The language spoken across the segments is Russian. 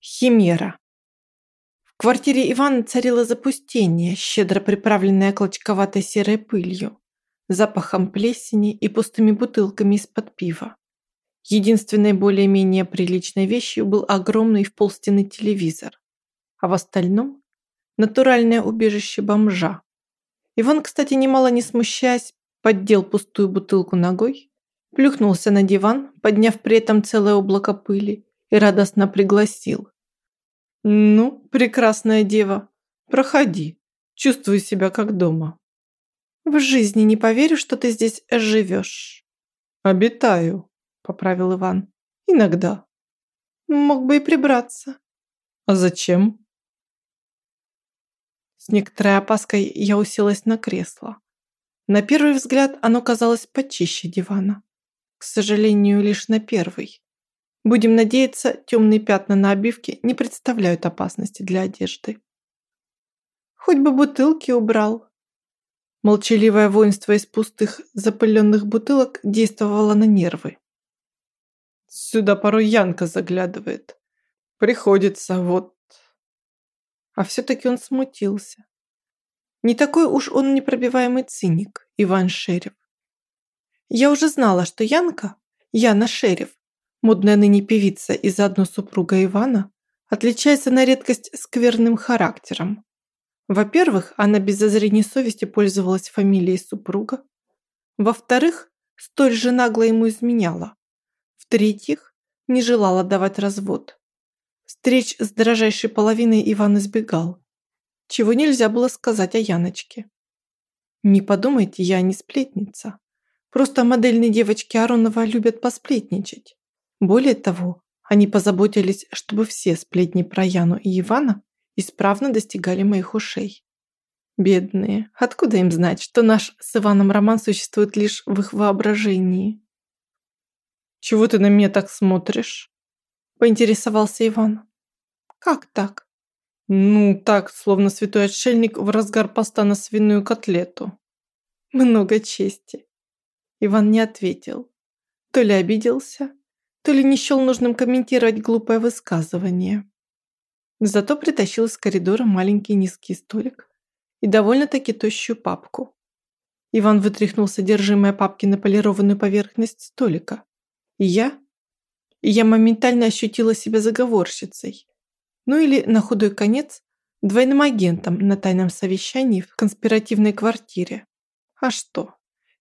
Химера. В квартире Ивана царило запустение, щедро приправленное клочковатой серой пылью, запахом плесени и пустыми бутылками из-под пива. Единственной более-менее приличной вещью был огромный в полстены телевизор, а в остальном – натуральное убежище бомжа. Иван, кстати, немало не смущаясь, поддел пустую бутылку ногой, плюхнулся на диван, подняв при этом целое облако пыли, и радостно пригласил. «Ну, прекрасная дева, проходи, чувствую себя как дома». «В жизни не поверю, что ты здесь живешь». «Обитаю», – поправил Иван. «Иногда». «Мог бы и прибраться». «А зачем?» С некоторой опаской я уселась на кресло. На первый взгляд оно казалось почище дивана. К сожалению, лишь на первый. Будем надеяться, темные пятна на обивке не представляют опасности для одежды. Хоть бы бутылки убрал. Молчаливое воинство из пустых, запыленных бутылок действовало на нервы. Сюда порой Янка заглядывает. Приходится, вот. А все-таки он смутился. Не такой уж он непробиваемый циник, Иван Шерев. Я уже знала, что Янка, Яна Шерев, модная ныне певица и заодно супруга Ивана, отличается на редкость скверным характером. Во-первых, она без зазрения совести пользовалась фамилией супруга. Во-вторых, столь же нагло ему изменяла. В-третьих, не желала давать развод. Встреч с дрожайшей половиной Иван избегал, чего нельзя было сказать о Яночке. Не подумайте, я не сплетница. Просто модельные девочки Аронова любят посплетничать. Более того, они позаботились, чтобы все сплетни про Яну и Ивана исправно достигали моих ушей. Бедные, откуда им знать, что наш с Иваном роман существует лишь в их воображении? «Чего ты на меня так смотришь?» – поинтересовался Иван. «Как так?» «Ну, так, словно святой отшельник в разгар поста на свиную котлету». «Много чести». Иван не ответил. То ли обиделся, то ли не счел нужным комментировать глупое высказывание. Зато притащил из коридора маленький низкий столик и довольно-таки тощую папку. Иван вытряхнул содержимое папки на полированную поверхность столика. И я? И я моментально ощутила себя заговорщицей. Ну или, на худой конец, двойным агентом на тайном совещании в конспиративной квартире. А что?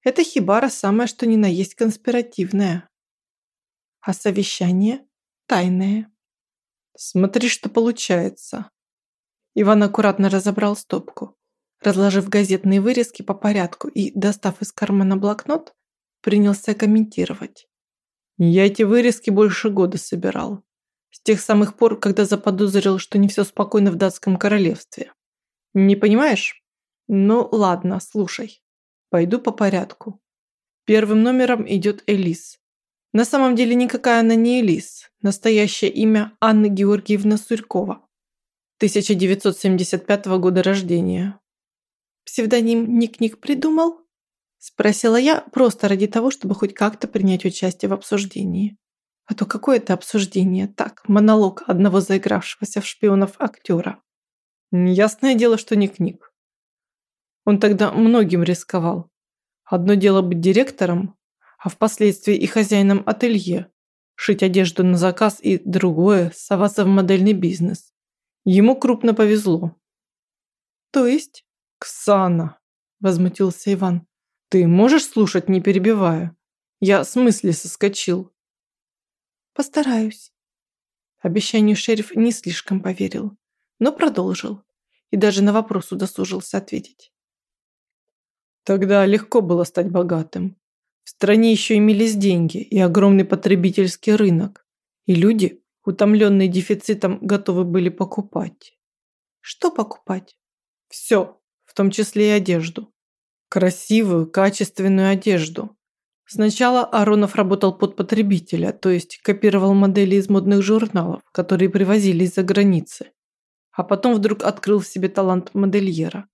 Это хибара самое что ни на есть конспиративная а совещание тайное. Смотри, что получается. Иван аккуратно разобрал стопку, разложив газетные вырезки по порядку и, достав из кармана блокнот, принялся комментировать. Я эти вырезки больше года собирал. С тех самых пор, когда заподозрил, что не все спокойно в датском королевстве. Не понимаешь? Ну ладно, слушай. Пойду по порядку. Первым номером идет Элис. На самом деле никакая она не Элис. Настоящее имя Анна Георгиевна Сурькова. 1975 года рождения. Псевдоним Ник-Ник придумал? Спросила я просто ради того, чтобы хоть как-то принять участие в обсуждении. А то какое это обсуждение? Так, монолог одного заигравшегося в шпионов актера. Ясное дело, что Ник-Ник. Он тогда многим рисковал. Одно дело быть директором, а впоследствии и хозяином ателье, шить одежду на заказ и другое, соваться в модельный бизнес. Ему крупно повезло. То есть? Ксана, возмутился Иван. Ты можешь слушать, не перебивая? Я с мысли соскочил. Постараюсь. Обещанию шериф не слишком поверил, но продолжил и даже на вопрос удосужился ответить. Тогда легко было стать богатым. В стране еще имелись деньги и огромный потребительский рынок, и люди, утомленные дефицитом, готовы были покупать. Что покупать? Все, в том числе и одежду. Красивую, качественную одежду. Сначала Аронов работал под потребителя, то есть копировал модели из модных журналов, которые привозили из-за границы. А потом вдруг открыл в себе талант модельера.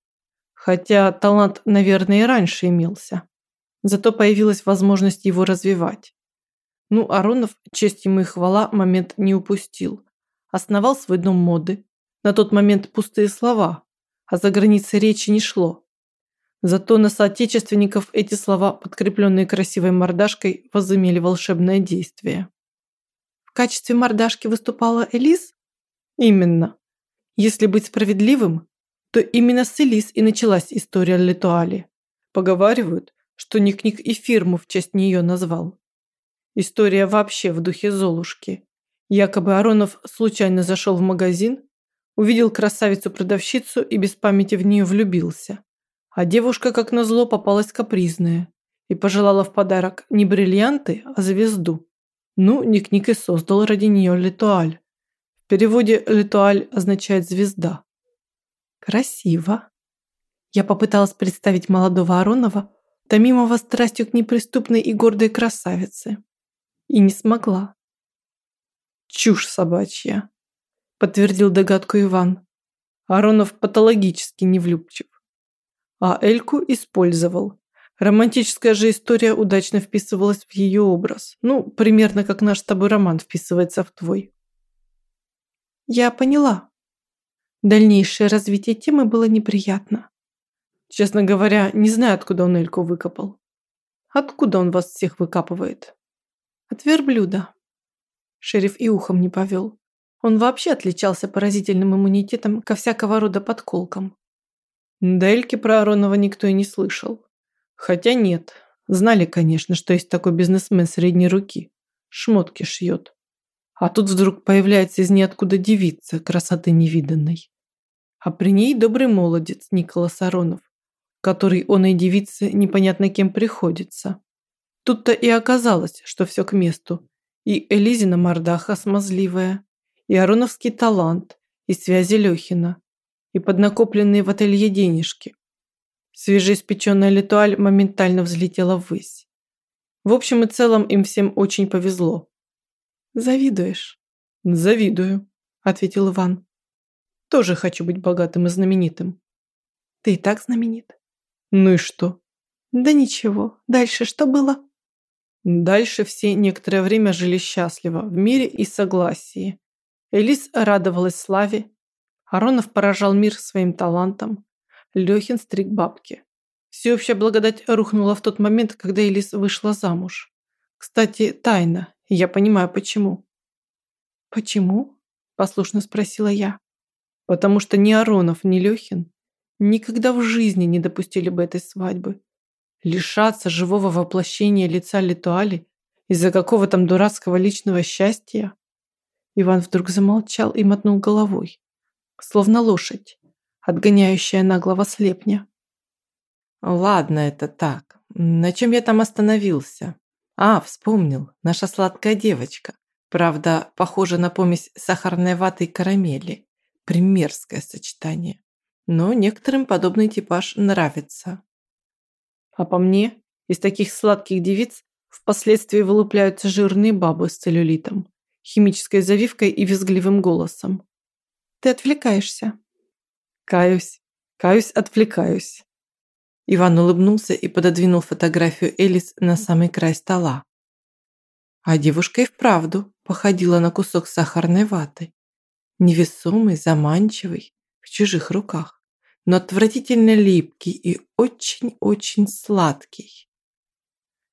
Хотя талант, наверное, и раньше имелся. Зато появилась возможность его развивать. Ну, Аронов, честь ему и хвала, момент не упустил. основал свой дом моды. На тот момент пустые слова, а за границей речи не шло. Зато на соотечественников эти слова, подкрепленные красивой мордашкой, возымели волшебное действие. В качестве мордашки выступала Элис? Именно. Если быть справедливым, то именно с Элис и началась история Летуали. Поговаривают, что Ник-Ник и фирму в честь нее назвал. История вообще в духе Золушки. Якобы Аронов случайно зашел в магазин, увидел красавицу-продавщицу и без памяти в нее влюбился. А девушка, как назло, попалась капризная и пожелала в подарок не бриллианты, а звезду. Ну, Ник-Ник и создал ради нее Литуаль. В переводе Литуаль означает «звезда». Красиво. Я попыталась представить молодого Аронова, томимого страстью к неприступной и гордой красавице. И не смогла. «Чушь собачья», – подтвердил догадку Иван. Аронов патологически невлюбчив а Эльку использовал. Романтическая же история удачно вписывалась в ее образ. Ну, примерно как наш с тобой роман вписывается в твой. Я поняла. Дальнейшее развитие темы было неприятно. Честно говоря, не знаю, откуда он Эльку выкопал. Откуда он вас всех выкапывает? От верблюда. Шериф и ухом не повел. Он вообще отличался поразительным иммунитетом ко всякого рода подколкам. До Эльки про Аронова никто и не слышал. Хотя нет, знали, конечно, что есть такой бизнесмен средней руки. Шмотки шьет. А тут вдруг появляется из ниоткуда девица, красоты невиданной. А при ней добрый молодец Николас Аронов, который он и девице непонятно кем приходится. Тут-то и оказалось, что все к месту. И Элизина мордаха смазливая, и Ароновский талант, и связи Лехина и поднакопленные в ателье денежки. Свежеиспеченная литуаль моментально взлетела ввысь. В общем и целом им всем очень повезло. «Завидуешь?» «Завидую», – ответил Иван. «Тоже хочу быть богатым и знаменитым». «Ты и так знаменит». «Ну и что?» «Да ничего. Дальше что было?» Дальше все некоторое время жили счастливо, в мире и согласии. Элис радовалась славе, Аронов поражал мир своим талантом. Лехин стриг бабки. Всеобщая благодать рухнула в тот момент, когда Элис вышла замуж. Кстати, тайна. Я понимаю, почему. «Почему?» – послушно спросила я. «Потому что ни Аронов, ни Лехин никогда в жизни не допустили бы этой свадьбы. Лишаться живого воплощения лица Литуали из-за какого там дурацкого личного счастья?» Иван вдруг замолчал и мотнул головой словно лошадь, отгоняющая наглого слепня. Ладно, это так. На чем я там остановился? А, вспомнил, наша сладкая девочка. Правда, похожа на помесь сахарной ваты и карамели. Примерское сочетание. Но некоторым подобный типаж нравится. А по мне, из таких сладких девиц впоследствии вылупляются жирные бабы с целлюлитом, химической завивкой и визгливым голосом. Ты отвлекаешься. Каюсь, каюсь, отвлекаюсь. Иван улыбнулся и пододвинул фотографию Элис на самый край стола. А девушка и вправду походила на кусок сахарной ваты. Невесомый, заманчивый, в чужих руках, но отвратительно липкий и очень-очень сладкий.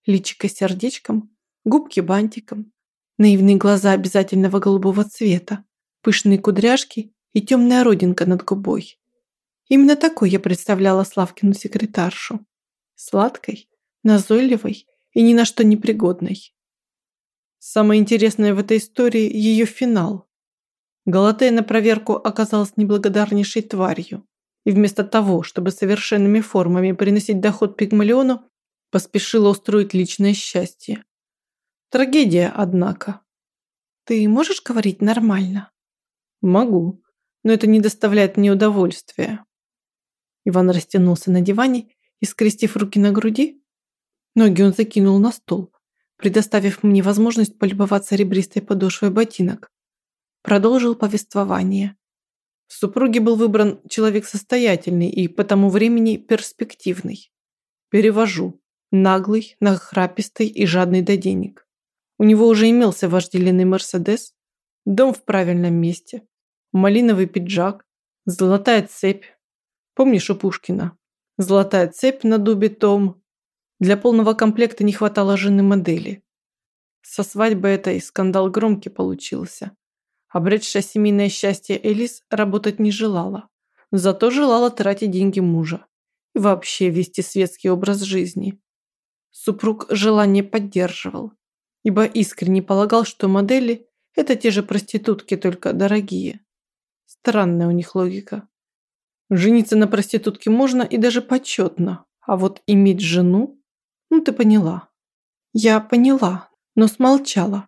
Личико сердечком, губки бантиком, наивные глаза обязательного голубого цвета, пышные кудряшки и темная родинка над губой. Именно такой я представляла Славкину секретаршу. Сладкой, назойливой и ни на что не пригодной. Самое интересное в этой истории – ее финал. Галатея на проверку оказалась неблагодарнейшей тварью. И вместо того, чтобы совершенными формами приносить доход Пигмалиону, поспешила устроить личное счастье. Трагедия, однако. Ты можешь говорить нормально? Могу но это не доставляет мне удовольствия. Иван растянулся на диване и, скрестив руки на груди, ноги он закинул на стол, предоставив мне возможность полюбоваться ребристой подошвой ботинок. Продолжил повествование. В супруге был выбран человек состоятельный и по тому времени перспективный. Перевожу. Наглый, нахрапистый и жадный до денег. У него уже имелся вожделенный Мерседес, Дом в правильном месте. Малиновый пиджак. Золотая цепь. Помнишь у Пушкина? Золотая цепь на дубе том. Для полного комплекта не хватало жены модели. Со свадьбы этой скандал громкий получился. Обретшая семейное счастье Элис работать не желала. Зато желала тратить деньги мужа. И вообще вести светский образ жизни. Супруг желание поддерживал. Ибо искренне полагал, что модели – это те же проститутки, только дорогие. Странная у них логика. Жениться на проститутке можно и даже почетно. А вот иметь жену? Ну ты поняла. Я поняла, но смолчала.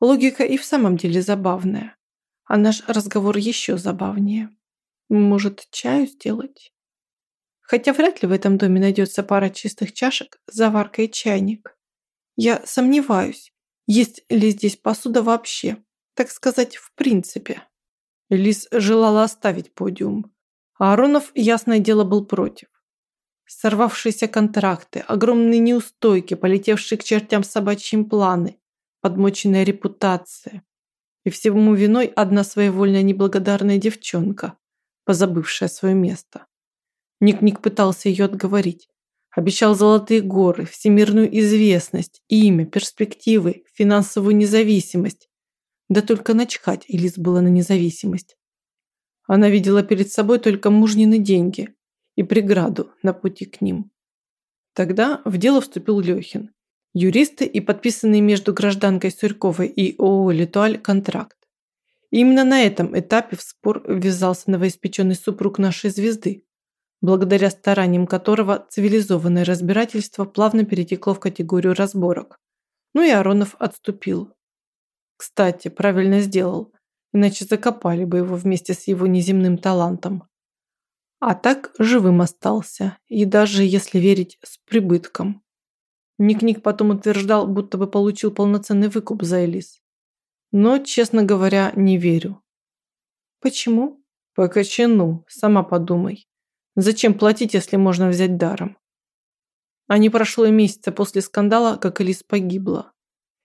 Логика и в самом деле забавная. А наш разговор еще забавнее. Может, чаю сделать? Хотя вряд ли в этом доме найдется пара чистых чашек, заварка и чайник. Я сомневаюсь, есть ли здесь посуда вообще, так сказать, в принципе. Лис желала оставить подиум. А Аронов, ясное дело, был против. Сорвавшиеся контракты, огромные неустойки, полетевшие к чертям собачьим планы, подмоченная репутация. И всему виной одна своевольная неблагодарная девчонка, позабывшая свое место. Ник-Ник пытался ее отговорить. Обещал золотые горы, всемирную известность, имя, перспективы, финансовую независимость. Да только начхать Элис было на независимость. Она видела перед собой только мужнины деньги, и преграду на пути к ним. Тогда в дело вступил Лёхин. Юристы и подписанный между гражданкой Сурьковой и ООО «Литуаль» контракт. Именно на этом этапе в спор ввязался новоиспеченный супруг нашей звезды, благодаря стараниям которого цивилизованное разбирательство плавно перетекло в категорию разборок. Ну и Аронов отступил. Кстати, правильно сделал, иначе закопали бы его вместе с его неземным талантом. А так живым остался, и даже, если верить, с прибытком. Ник-Ник потом утверждал, будто бы получил полноценный выкуп за Элис. Но, честно говоря, не верю. Почему? По кочану, сама подумай. Зачем платить, если можно взять даром? А не прошло и месяца после скандала, как Элис погибла.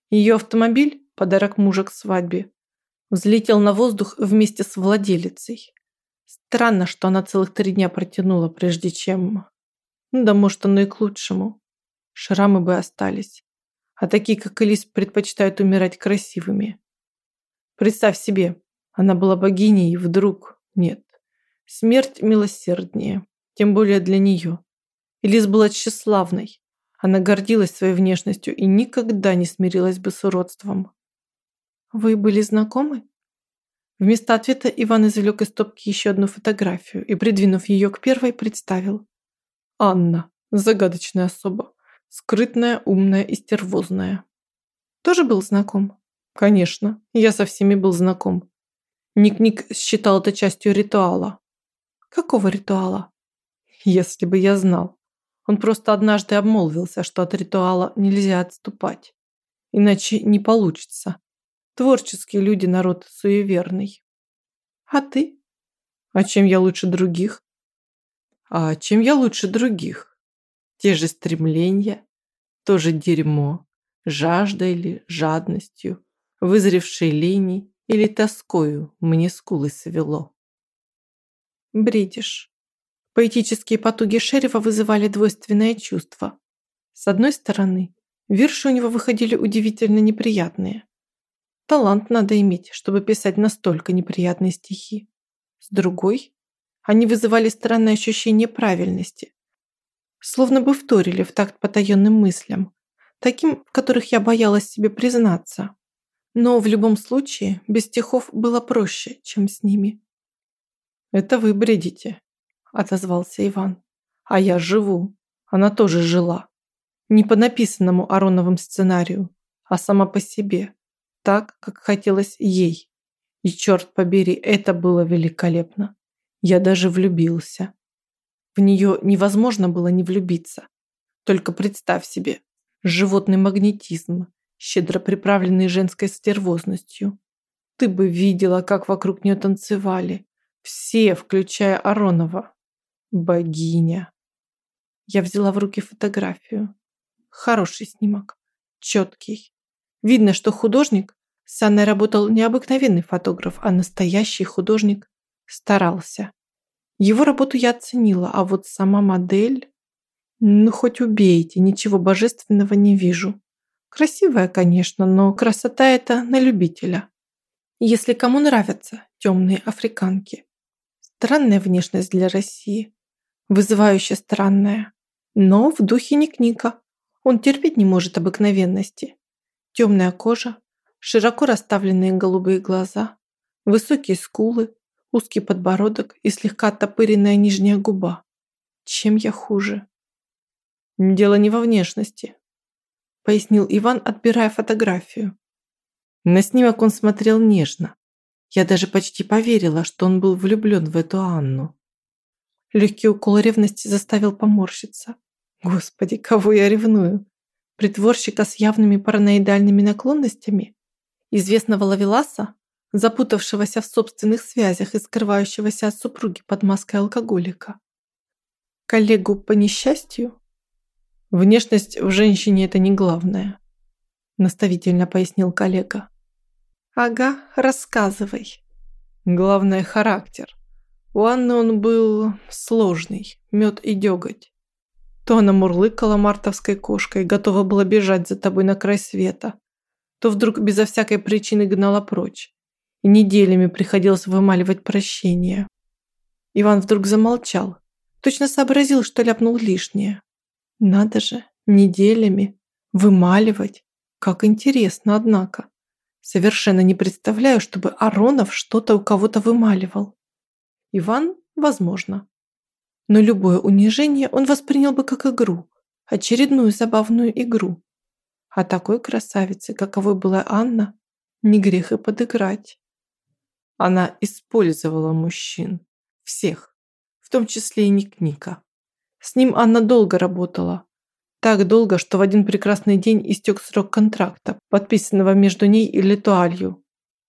Ее автомобиль, подарок мужа к свадьбе, взлетел на воздух вместе с владелицей. Странно, что она целых три дня протянула, прежде чем... Да может оно и к лучшему. Шрамы бы остались. А такие, как Элис, предпочитают умирать красивыми. Представь себе, она была богиней, и вдруг... Нет. Смерть милосерднее. Тем более для нее. Элис была тщеславной. Она гордилась своей внешностью и никогда не смирилась бы с уродством. «Вы были знакомы?» Вместо ответа Иван извлек из стопки еще одну фотографию и, придвинув ее к первой, представил. Анна. Загадочная особа. Скрытная, умная и стервозная. Тоже был знаком? Конечно, я со всеми был знаком. Ник-Ник считал это частью ритуала. Какого ритуала? Если бы я знал. Он просто однажды обмолвился, что от ритуала нельзя отступать. Иначе не получится. Творческие люди народ суеверный. А ты? А чем я лучше других? А чем я лучше других? Те же стремления, то же дерьмо, жаждой или жадностью, вызревшей линии или тоскою мне скулы свело. Бредишь. Поэтические потуги шерифа вызывали двойственное чувство. С одной стороны, вирши у него выходили удивительно неприятные. Талант надо иметь, чтобы писать настолько неприятные стихи. С другой, они вызывали странное ощущение правильности. Словно бы вторили в такт потаенным мыслям, таким, в которых я боялась себе признаться. Но в любом случае, без стихов было проще, чем с ними. «Это вы бредите», – отозвался Иван. «А я живу. Она тоже жила. Не по написанному Ароновым сценарию, а сама по себе так, как хотелось ей. И черт побери, это было великолепно. Я даже влюбился. В нее невозможно было не влюбиться. Только представь себе, животный магнетизм, щедро приправленный женской стервозностью. Ты бы видела, как вокруг нее танцевали. Все, включая Аронова. Богиня. Я взяла в руки фотографию. Хороший снимок. Четкий. Видно, что художник С Анной работал необыкновенный фотограф, а настоящий художник старался. Его работу я оценила, а вот сама модель... Ну, хоть убейте, ничего божественного не вижу. Красивая, конечно, но красота это на любителя. Если кому нравятся темные африканки. Странная внешность для России. Вызывающе странная. Но в духе Ник-Ника. Он терпеть не может обыкновенности. Темная кожа, широко расставленные голубые глаза, высокие скулы, узкий подбородок и слегка оттопыренная нижняя губа. Чем я хуже? Дело не во внешности, пояснил Иван, отбирая фотографию. На снимок он смотрел нежно. Я даже почти поверила, что он был влюблен в эту Анну. Легкий укол ревности заставил поморщиться. Господи, кого я ревную? Притворщика с явными параноидальными наклонностями? Известного лавеласа, запутавшегося в собственных связях и скрывающегося от супруги под маской алкоголика? Коллегу по несчастью? Внешность в женщине это не главное, наставительно пояснил коллега. Ага, рассказывай. Главное характер. У Анны он был сложный, мед и деготь. То она мурлыкала мартовской кошкой, готова была бежать за тобой на край света, то вдруг безо всякой причины гнала прочь. Неделями приходилось вымаливать прощение. Иван вдруг замолчал, точно сообразил, что ляпнул лишнее. Надо же, неделями вымаливать. Как интересно, однако. Совершенно не представляю, чтобы Аронов что-то у кого-то вымаливал. Иван, возможно. Но любое унижение он воспринял бы как игру, очередную забавную игру. А такой красавице, каковой была Анна, не грех и подыграть. Она использовала мужчин. Всех. В том числе и Ник Ника. С ним Анна долго работала. Так долго, что в один прекрасный день истек срок контракта, подписанного между ней и Летуалью.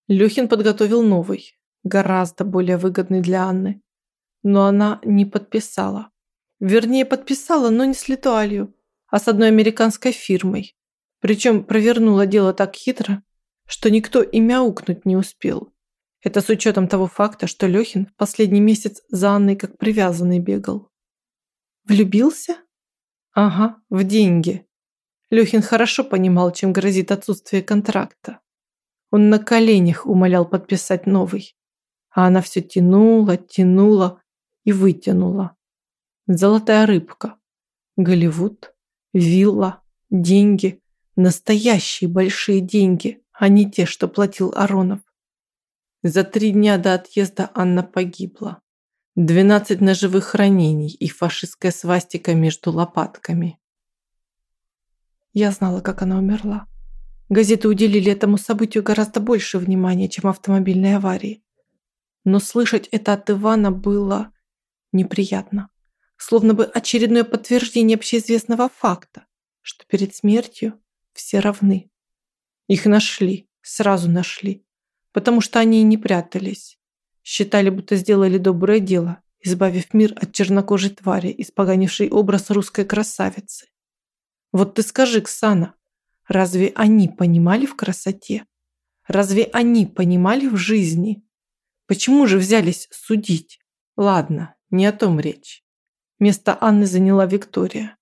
Лехин подготовил новый, гораздо более выгодный для Анны. Но она не подписала. Вернее, подписала, но не с Летуалью, а с одной американской фирмой. Причем провернула дело так хитро, что никто и мяукнуть не успел. Это с учетом того факта, что Лехин в последний месяц за Анной как привязанный бегал. Влюбился? Ага, в деньги. Лехин хорошо понимал, чем грозит отсутствие контракта. Он на коленях умолял подписать новый. А она все тянула, тянула и вытянула. Золотая рыбка. Голливуд, вилла, деньги. Настоящие большие деньги, а не те, что платил Аронов. За три дня до отъезда Анна погибла. 12 ножевых ранений и фашистская свастика между лопатками. Я знала, как она умерла. Газеты уделили этому событию гораздо больше внимания, чем автомобильной аварии. Но слышать это от Ивана было неприятно. Словно бы очередное подтверждение общеизвестного факта, что перед смертью все равны. Их нашли, сразу нашли, потому что они и не прятались. Считали, будто сделали доброе дело, избавив мир от чернокожей твари, испоганившей образ русской красавицы. Вот ты скажи, Ксана, разве они понимали в красоте? Разве они понимали в жизни? Почему же взялись судить? Ладно, не о том речь. Место Анны заняла Виктория.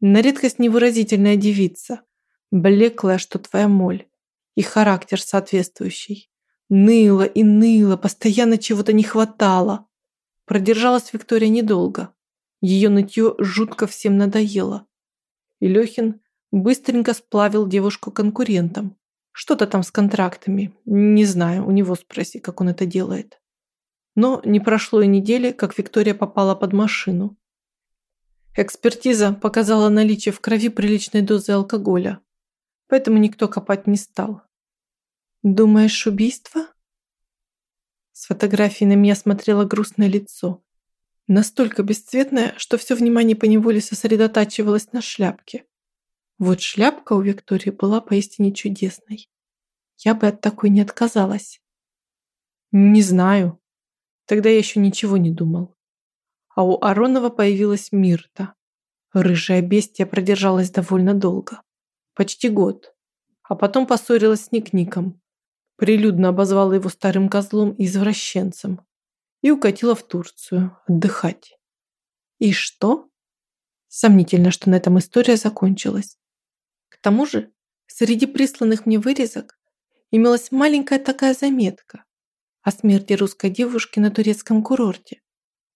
На редкость невыразительная девица, блеклая, что твоя моль, и характер соответствующий. Ныла и ныла, постоянно чего-то не хватало. Продержалась Виктория недолго. Ее нытье жутко всем надоело. И Лехин быстренько сплавил девушку конкурентам. Что-то там с контрактами. Не знаю, у него спроси, как он это делает. Но не прошло и недели, как Виктория попала под машину. Экспертиза показала наличие в крови приличной дозы алкоголя, поэтому никто копать не стал. «Думаешь, убийство?» С фотографии на меня смотрело грустное лицо. Настолько бесцветное, что все внимание поневоле сосредотачивалось на шляпке. Вот шляпка у Виктории была поистине чудесной. Я бы от такой не отказалась. Не знаю. Тогда я еще ничего не думал. А у Аронова появилась Мирта. Рыжая бестия продержалась довольно долго. Почти год. А потом поссорилась с Ник-Ником прилюдно обозвала его старым козлом и извращенцем и укатила в Турцию отдыхать. И что? Сомнительно, что на этом история закончилась. К тому же, среди присланных мне вырезок имелась маленькая такая заметка о смерти русской девушки на турецком курорте.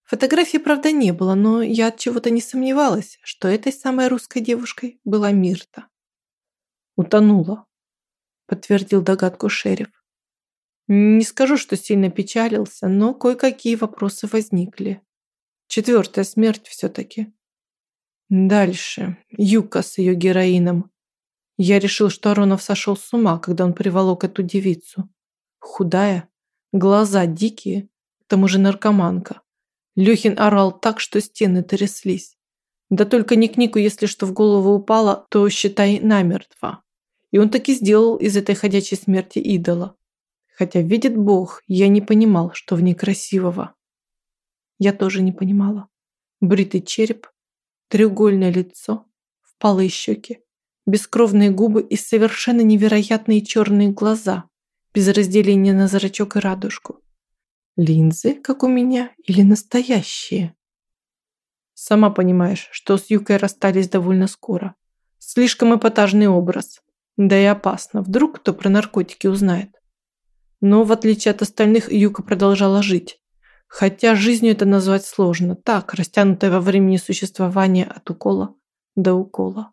Фотографии, правда, не было, но я от чего-то не сомневалась, что этой самой русской девушкой была Мирта. «Утонула», – подтвердил догадку шериф. Не скажу, что сильно печалился, но кое-какие вопросы возникли. Четвертая смерть все-таки. Дальше. Юка с ее героином. Я решил, что Аронов сошел с ума, когда он приволок эту девицу. Худая, глаза дикие, к тому же наркоманка. Лехин орал так, что стены тряслись. Да только не Нику, если что в голову упало, то считай намертво. И он таки сделал из этой ходячей смерти идола. Хотя, видит Бог, я не понимал, что в ней красивого. Я тоже не понимала. Бритый череп, треугольное лицо, впалые щеки, бескровные губы и совершенно невероятные черные глаза, без разделения на зрачок и радужку. Линзы, как у меня, или настоящие? Сама понимаешь, что с Юкой расстались довольно скоро. Слишком эпатажный образ. Да и опасно, вдруг кто про наркотики узнает. Но, в отличие от остальных, Юка продолжала жить. Хотя жизнью это назвать сложно. Так, растянутое во времени существование от укола до укола.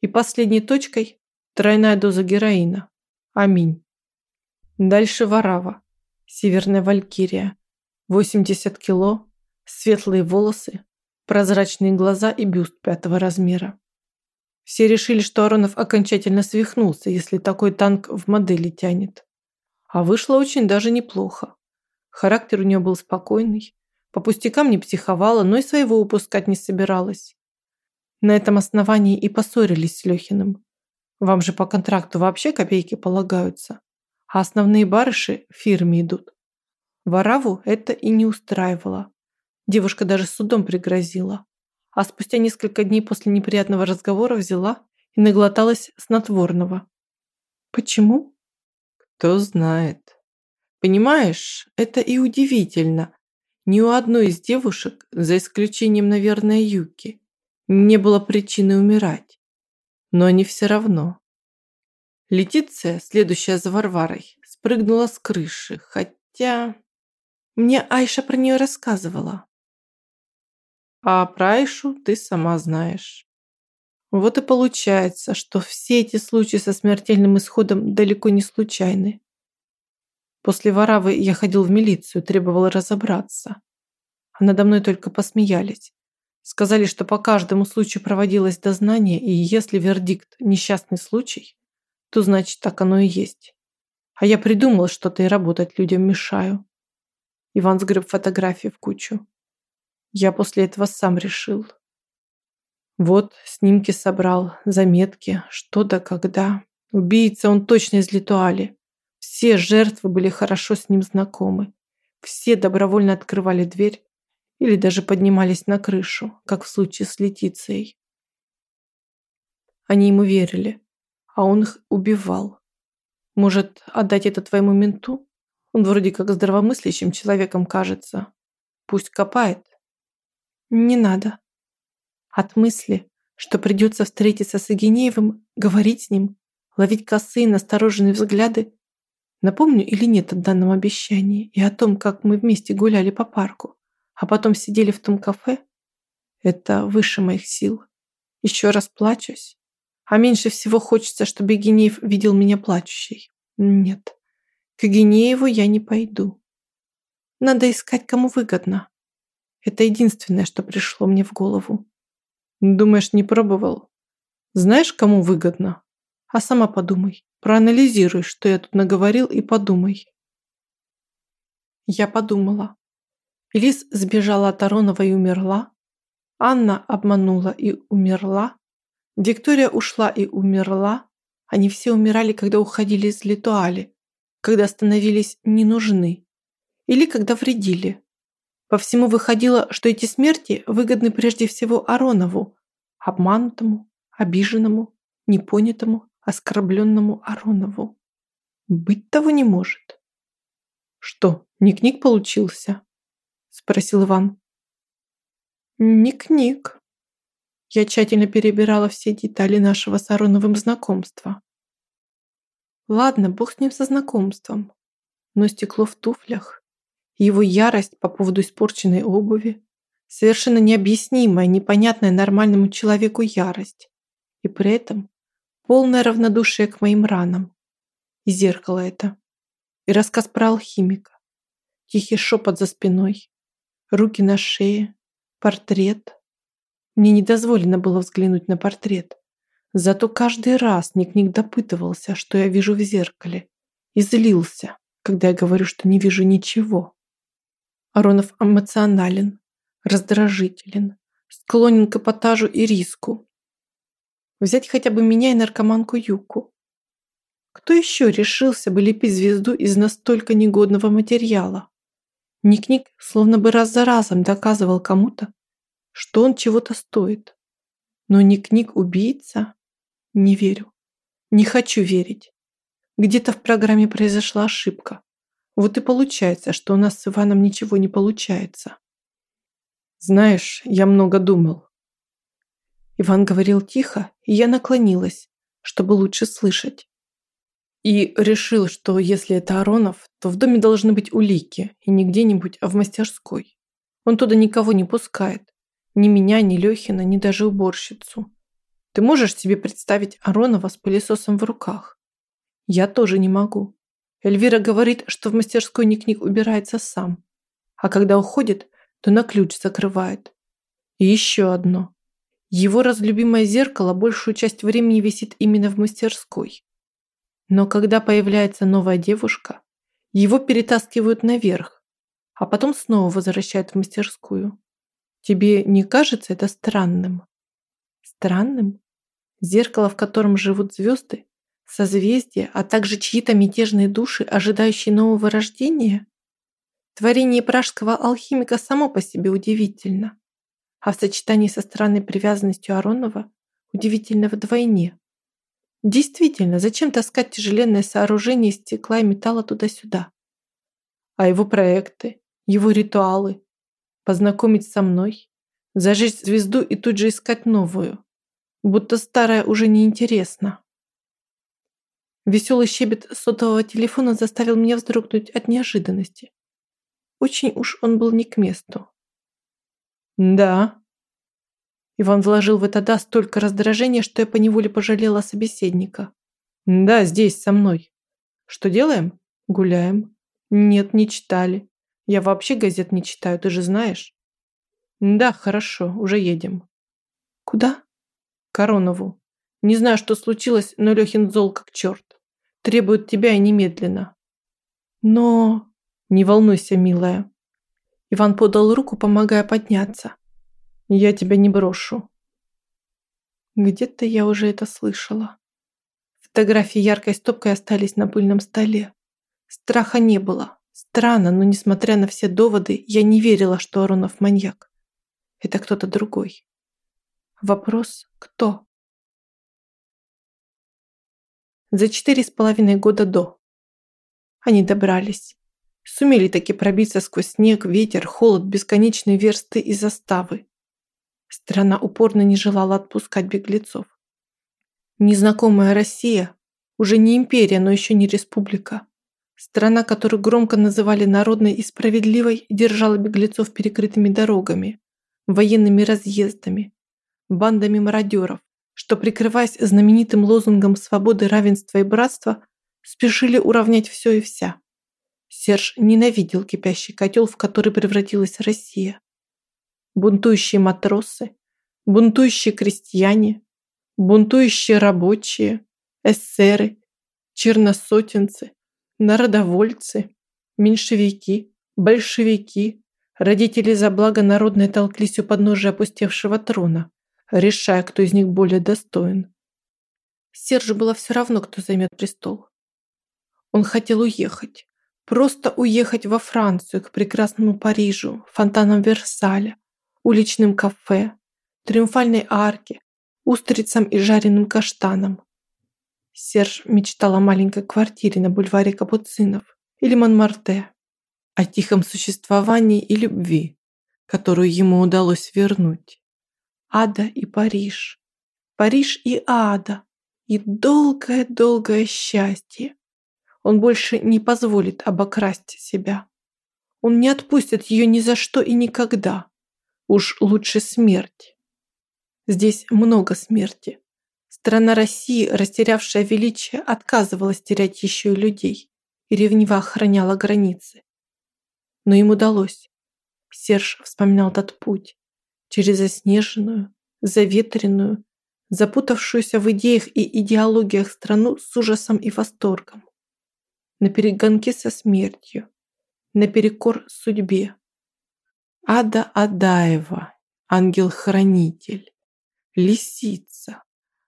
И последней точкой – тройная доза героина. Аминь. Дальше Варава. Северная Валькирия. 80 кило, светлые волосы, прозрачные глаза и бюст пятого размера. Все решили, что Аронов окончательно свихнулся, если такой танк в модели тянет. А вышло очень даже неплохо. Характер у нее был спокойный, по пустякам не психовала, но и своего упускать не собиралась. На этом основании и поссорились с Лехиным. Вам же по контракту вообще копейки полагаются а основные барыши в фирме идут. Вараву это и не устраивало. Девушка даже судом пригрозила. А спустя несколько дней после неприятного разговора взяла и наглоталась снотворного. Почему? Кто знает. Понимаешь, это и удивительно. Ни у одной из девушек, за исключением, наверное, Юки, не было причины умирать. Но они все равно Летиция, следующая за Варварой, спрыгнула с крыши, хотя... Мне Айша про нее рассказывала. А про Айшу ты сама знаешь. Вот и получается, что все эти случаи со смертельным исходом далеко не случайны. После Варавы я ходил в милицию, требовал разобраться. А надо мной только посмеялись. Сказали, что по каждому случаю проводилось дознание, и если вердикт – несчастный случай, то значит так оно и есть. А я придумал что-то и работать людям мешаю. Иван сгреб фотографии в кучу. Я после этого сам решил. Вот, снимки собрал, заметки, что да когда. Убийца он точно из Литуали. Все жертвы были хорошо с ним знакомы. Все добровольно открывали дверь или даже поднимались на крышу, как в случае с Летицией. Они ему верили, а он их убивал. Может, отдать это твоему менту? Он вроде как здравомыслящим человеком кажется. Пусть копает. Не надо. От мысли, что придется встретиться с Игинеевым, говорить с ним, ловить косые настороженные взгляды, напомню или нет о данном обещании и о том, как мы вместе гуляли по парку, а потом сидели в том кафе, это выше моих сил. Еще раз плачусь, а меньше всего хочется, чтобы Генеев видел меня плачущей. Нет, к Генееву я не пойду. Надо искать, кому выгодно. Это единственное, что пришло мне в голову. Думаешь, не пробовал? Знаешь, кому выгодно? А сама подумай. Проанализируй, что я тут наговорил, и подумай. Я подумала. Лис сбежала от Аронова и умерла. Анна обманула и умерла. Виктория ушла и умерла. Они все умирали, когда уходили из Литуали, когда становились не нужны или когда вредили. По всему выходило, что эти смерти выгодны прежде всего Аронову, обманутому, обиженному, непонятому, оскорбленному Аронову. Быть того не может. Что, ник-ник получился? Спросил Иван. Ник-ник. Я тщательно перебирала все детали нашего с Ароновым знакомства. Ладно, бог с ним со знакомством. Но стекло в туфлях, его ярость по поводу испорченной обуви, совершенно необъяснимая, непонятная нормальному человеку ярость. И при этом полное равнодушие к моим ранам. И зеркало это. И рассказ про алхимика. Тихий шепот за спиной. Руки на шее. Портрет. Мне не дозволено было взглянуть на портрет. Зато каждый раз Ник-Ник допытывался, что я вижу в зеркале. И злился, когда я говорю, что не вижу ничего. Аронов эмоционален, раздражителен, склонен к эпатажу и риску. Взять хотя бы меня и наркоманку Юку. Кто еще решился бы лепить звезду из настолько негодного материала? Ник-Ник словно бы раз за разом доказывал кому-то, что он чего-то стоит. Но Ник-Ник убийца? Не верю. Не хочу верить. Где-то в программе произошла ошибка. Вот и получается, что у нас с Иваном ничего не получается. Знаешь, я много думал. Иван говорил тихо, и я наклонилась, чтобы лучше слышать. И решил, что если это Аронов, то в доме должны быть улики, и не где-нибудь, а в мастерской. Он туда никого не пускает. Ни меня, ни Лехина, ни даже уборщицу. Ты можешь себе представить Аронова с пылесосом в руках? Я тоже не могу. Эльвира говорит, что в мастерской Ник-Ник убирается сам. А когда уходит, то на ключ закрывает. И еще одно. Его разлюбимое зеркало большую часть времени висит именно в мастерской. Но когда появляется новая девушка, его перетаскивают наверх, а потом снова возвращают в мастерскую. Тебе не кажется это странным? Странным? Зеркало, в котором живут звезды, созвездия, а также чьи-то мятежные души, ожидающие нового рождения? Творение пражского алхимика само по себе удивительно, а в сочетании со странной привязанностью Аронова удивительно вдвойне. Действительно, зачем таскать тяжеленное сооружение из стекла и металла туда-сюда? А его проекты, его ритуалы, познакомить со мной, зажечь звезду и тут же искать новую, будто старая уже неинтересна. Веселый щебет сотового телефона заставил меня вздрогнуть от неожиданности. Очень уж он был не к месту. «Да». Иван вложил в это «да» столько раздражения, что я поневоле пожалела собеседника. «Да, здесь, со мной. Что делаем? Гуляем. Нет, не читали. Я вообще газет не читаю, ты же знаешь. Да, хорошо, уже едем. Куда? Коронову. Не знаю, что случилось, но Лехин зол как черт. Требует тебя и немедленно. Но... Не волнуйся, милая. Иван подал руку, помогая подняться. Я тебя не брошу. Где-то я уже это слышала. Фотографии яркой стопкой остались на пыльном столе. Страха не было. Странно, но несмотря на все доводы, я не верила, что Аронов маньяк. Это кто-то другой. Вопрос «Кто?» За четыре с половиной года до. Они добрались. Сумели таки пробиться сквозь снег, ветер, холод, бесконечные версты и заставы. Страна упорно не желала отпускать беглецов. Незнакомая Россия, уже не империя, но еще не республика, Страна, которую громко называли народной и справедливой, держала беглецов перекрытыми дорогами, военными разъездами, бандами мародеров, что, прикрываясь знаменитым лозунгом свободы, равенства и братства, спешили уравнять все и вся. Серж ненавидел кипящий котел, в который превратилась Россия. Бунтующие матросы, бунтующие крестьяне, бунтующие рабочие, эсеры, черносотенцы, Народовольцы, меньшевики, большевики, родители за благо народное толклись у подножия опустевшего трона, решая, кто из них более достоин. Сержу было все равно, кто займет престол. Он хотел уехать. Просто уехать во Францию, к прекрасному Парижу, фонтанам Версаля, уличным кафе, триумфальной арке, устрицам и жареным каштанам. Серж мечтал о маленькой квартире на бульваре Капуцинов или Монмарте, о тихом существовании и любви, которую ему удалось вернуть. Ада и Париж. Париж и Ада. И долгое-долгое счастье. Он больше не позволит обокрасть себя. Он не отпустит ее ни за что и никогда. Уж лучше смерть. Здесь много смерти. Страна России, растерявшая величие, отказывалась терять еще и людей и ревниво охраняла границы. Но им удалось. Серж вспоминал тот путь через заснеженную, заветренную, запутавшуюся в идеях и идеологиях страну с ужасом и восторгом. На перегонки со смертью, наперекор судьбе. Ада Адаева, ангел-хранитель, лисица,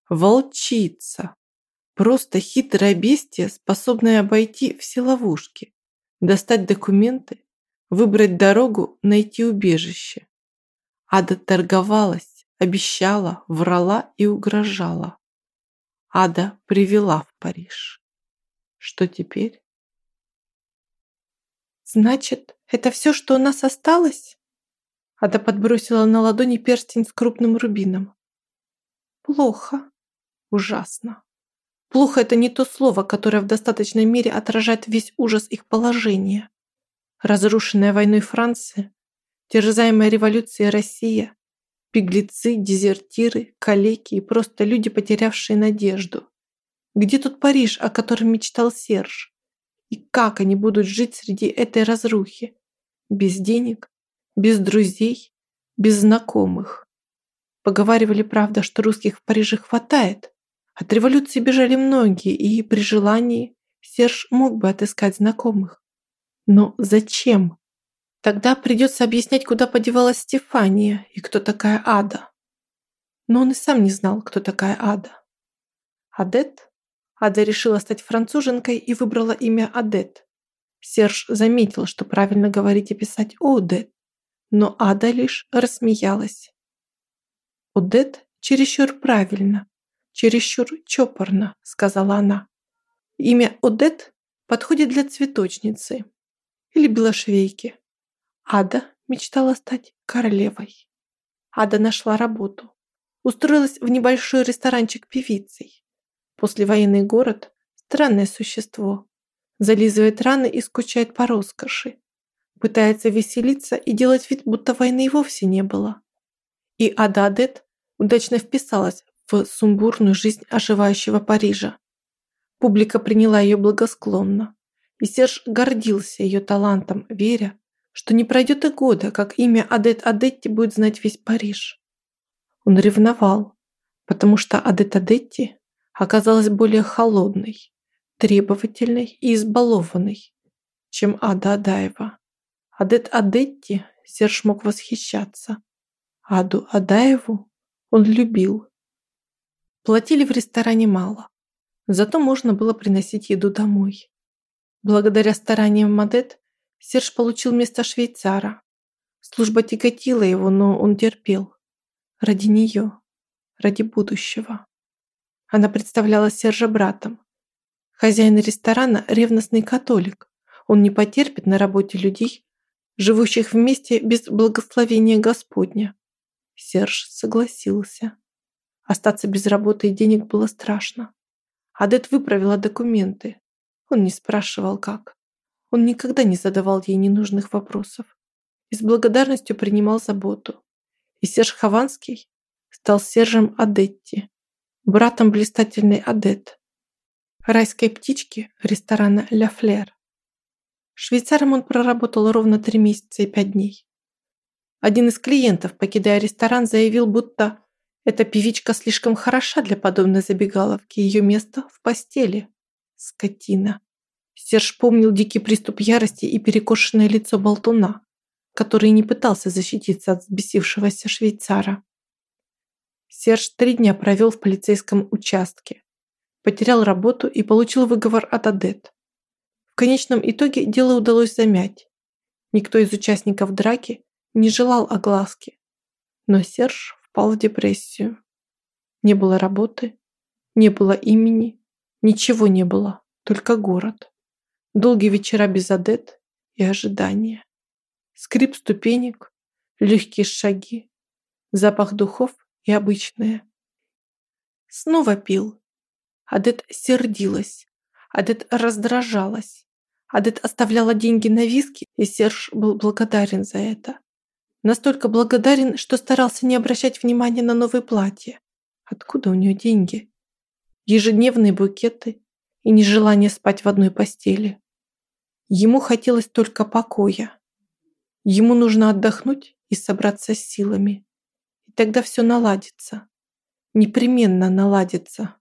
волчица. Просто хитрое бестие, способное обойти все ловушки, достать документы, выбрать дорогу, найти убежище. Ада торговалась, обещала, врала и угрожала. Ада привела в Париж. Что теперь? Значит, это все, что у нас осталось? Ада подбросила на ладони перстень с крупным рубином. Плохо. Ужасно. Плохо – это не то слово, которое в достаточной мере отражает весь ужас их положения. Разрушенная войной Франция, терзаемая революцией Россия, беглецы, дезертиры, калеки и просто люди, потерявшие надежду. Где тут Париж, о котором мечтал Серж? И как они будут жить среди этой разрухи? Без денег, без друзей, без знакомых. Поговаривали, правда, что русских в Париже хватает. От революции бежали многие, и при желании Серж мог бы отыскать знакомых. Но зачем? Тогда придется объяснять, куда подевалась Стефания и кто такая Ада. Но он и сам не знал, кто такая Ада. Адет? Ада решила стать француженкой и выбрала имя Адет. Серж заметил, что правильно говорить и писать Одет, но Ада лишь рассмеялась. «Одет чересчур правильно, чересчур чопорно», — сказала она. «Имя Одет подходит для цветочницы или белошвейки. Ада мечтала стать королевой. Ада нашла работу. Устроилась в небольшой ресторанчик певицей. Послевоенный город – странное существо. Зализывает раны и скучает по роскоши. Пытается веселиться и делать вид, будто войны вовсе не было. И Ада Адет удачно вписалась в сумбурную жизнь оживающего Парижа. Публика приняла ее благосклонно, и Серж гордился ее талантом, веря, что не пройдет и года, как имя Адет Адетти будет знать весь Париж. Он ревновал, потому что Адет Адетти оказалась более холодной, требовательной и избалованной, чем Ада Адаева. Адет Адетти Серж мог восхищаться. Аду Адаеву он любил. Платили в ресторане мало, зато можно было приносить еду домой. Благодаря стараниям Мадет Серж получил место швейцара. Служба тяготила его, но он терпел. Ради нее, ради будущего. Она представляла Сержа братом. Хозяин ресторана – ревностный католик. Он не потерпит на работе людей, живущих вместе без благословения Господня. Серж согласился. Остаться без работы и денег было страшно. Адет выправила документы. Он не спрашивал, как. Он никогда не задавал ей ненужных вопросов и с благодарностью принимал заботу. И Серж Хованский стал Сержем Адетти, братом блистательной Адет, райской птички ресторана «Ля Флер». Швейцаром он проработал ровно три месяца и пять дней. Один из клиентов, покидая ресторан, заявил, будто эта певичка слишком хороша для подобной забегаловки, ее место в постели. Скотина. Серж помнил дикий приступ ярости и перекошенное лицо болтуна, который не пытался защититься от взбесившегося швейцара. Серж три дня провел в полицейском участке, потерял работу и получил выговор от Адет. В конечном итоге дело удалось замять. Никто из участников драки не желал огласки, но Серж впал в депрессию. Не было работы, не было имени, Ничего не было, только город. Долгие вечера без адет и ожидания. Скрип ступенек, легкие шаги, запах духов и обычное. Снова пил. Адет сердилась. Адет раздражалась. Адет оставляла деньги на виски, и Серж был благодарен за это. Настолько благодарен, что старался не обращать внимания на новое платье. Откуда у нее деньги? Ежедневные букеты и нежелание спать в одной постели. Ему хотелось только покоя. Ему нужно отдохнуть и собраться с силами. И тогда все наладится. Непременно наладится.